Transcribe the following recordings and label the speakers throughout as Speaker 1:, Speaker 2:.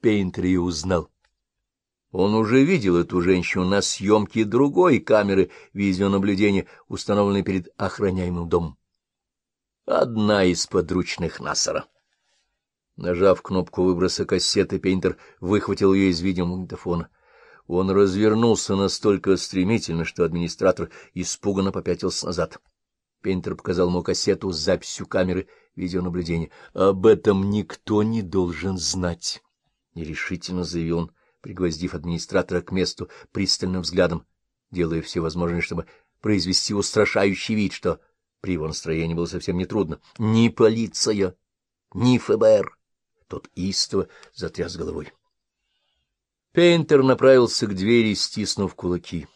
Speaker 1: Пейнтер ее узнал. Он уже видел эту женщину на съемке другой камеры видеонаблюдения, установленной перед охраняемым домом. Одна из подручных Нассера. Нажав кнопку выброса кассеты, Пейнтер выхватил ее из видеомагнитофона. Он развернулся настолько стремительно, что администратор испуганно попятился назад. Пейнтер показал ему кассету с записью камеры видеонаблюдения. — Об этом никто не должен знать, — нерешительно заявил он пригвоздив администратора к месту пристальным взглядом, делая все возможное, чтобы произвести устрашающий вид, что при его настроении было совсем нетрудно. Ни полиция, ни ФБР. Тот истово затряс головой. Пейнтер направился к двери, стиснув кулаки.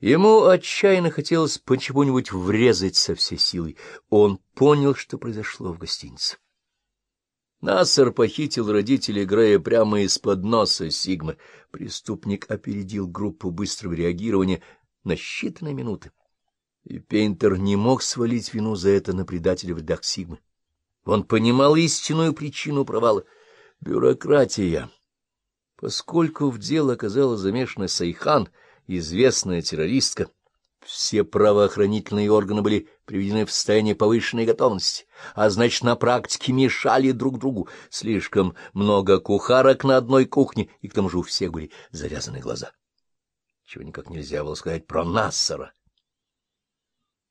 Speaker 1: Ему отчаянно хотелось по чему-нибудь врезать со всей силой. Он понял, что произошло в гостинице. Нассер похитил родителей Грея прямо из-под носа Сигмы. Преступник опередил группу быстрого реагирования на считанные минуты. И Пейнтер не мог свалить вину за это на предателя в рядах Сигмы. Он понимал истинную причину провала — бюрократия. Поскольку в дело оказалась замешана Сейхан, известная террористка, все правоохранительные органы были приведены в состояние повышенной готовности, а значит, на практике мешали друг другу. Слишком много кухарок на одной кухне, и к тому же у всех были завязаны глаза. Чего никак нельзя было сказать про Нассера.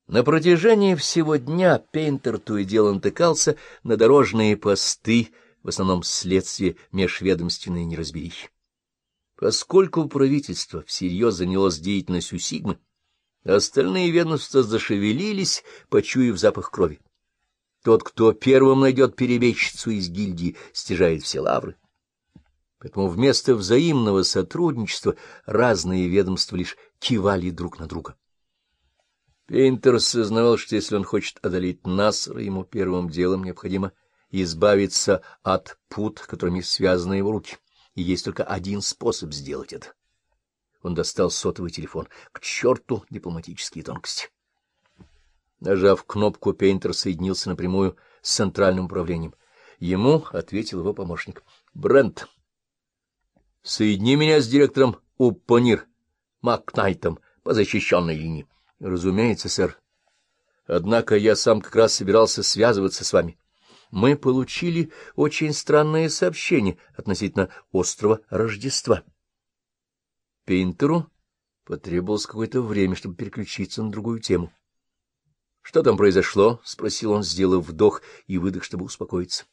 Speaker 1: На протяжении всего дня Пейнтер то и дело натыкался на дорожные посты, в основном следствие межведомственной неразберихи. Поскольку правительство всерьез занялось деятельностью Сигмы, Остальные ведомства зашевелились, почуяв запах крови. Тот, кто первым найдет перебежчицу из гильдии, стяжает все лавры. Поэтому вместо взаимного сотрудничества разные ведомства лишь кивали друг на друга. Пейнтер сознавал, что если он хочет одолеть Нассера, ему первым делом необходимо избавиться от пут, которыми связаны его руки, и есть только один способ сделать это. Он достал сотовый телефон. К черту дипломатические тонкости. Нажав кнопку, Пейнтер соединился напрямую с центральным управлением. Ему ответил его помощник. — Брент, соедини меня с директором Уппонир Макнайтом по защищенной линии. — Разумеется, сэр. Однако я сам как раз собирался связываться с вами. Мы получили очень странное сообщение относительно острова Рождества. — Пейнтеру потребовалось какое-то время, чтобы переключиться на другую тему. — Что там произошло? — спросил он, сделав вдох и выдох, чтобы успокоиться.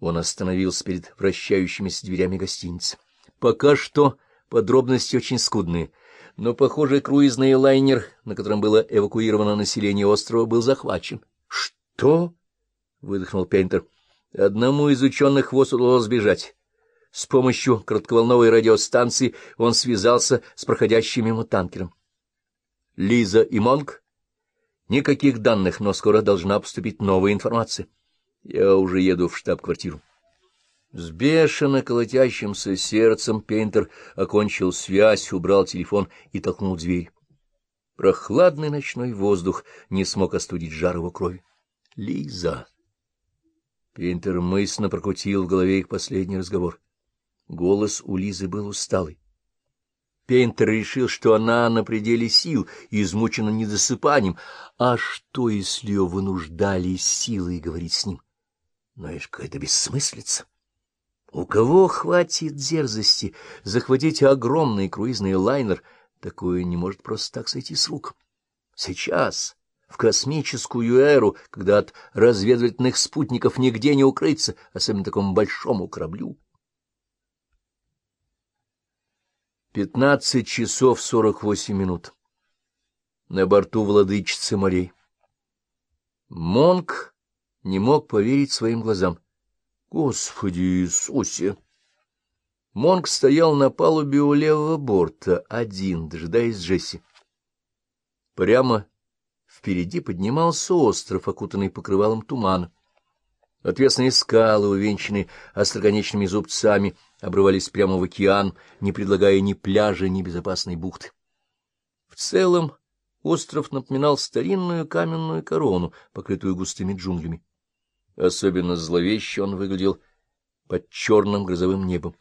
Speaker 1: Он остановился перед вращающимися дверями гостиницы. Пока что подробности очень скудные, но, похоже, круизный лайнер, на котором было эвакуировано население острова, был захвачен. — Что? — выдохнул Пейнтер. — Одному из ученых хвост удалось сбежать. С помощью коротковолновой радиостанции он связался с проходящим мимо танкером. Лиза и Монг? Никаких данных, но скоро должна поступить новая информация. Я уже еду в штаб-квартиру. С бешено колотящимся сердцем Пейнтер окончил связь, убрал телефон и толкнул дверь. Прохладный ночной воздух не смог остудить жар его крови. Лиза! Пейнтер мысленно прокрутил в голове их последний разговор. Голос у Лизы был усталый. Пейнтер решил, что она на пределе сил, измучена недосыпанием. А что, если ее вынуждали силой говорить с ним? Но это какая-то бессмыслица. У кого хватит дерзости захватить огромный круизный лайнер, такое не может просто так сойти с рук. Сейчас, в космическую эру, когда от разведывательных спутников нигде не укрыться, особенно такому большому кораблю, Пятнадцать часов сорок восемь минут. На борту владычицы морей. Монк не мог поверить своим глазам. Господи Иисусе! Монк стоял на палубе у левого борта, один, дожидаясь Джесси. Прямо впереди поднимался остров, окутанный покрывалом тумана. Отвесные скалы, увенчанные остроконечными зубцами, обрывались прямо в океан, не предлагая ни пляжа, ни безопасной бухты. В целом остров напоминал старинную каменную корону, покрытую густыми джунглями. Особенно зловеще он выглядел под черным грозовым небом.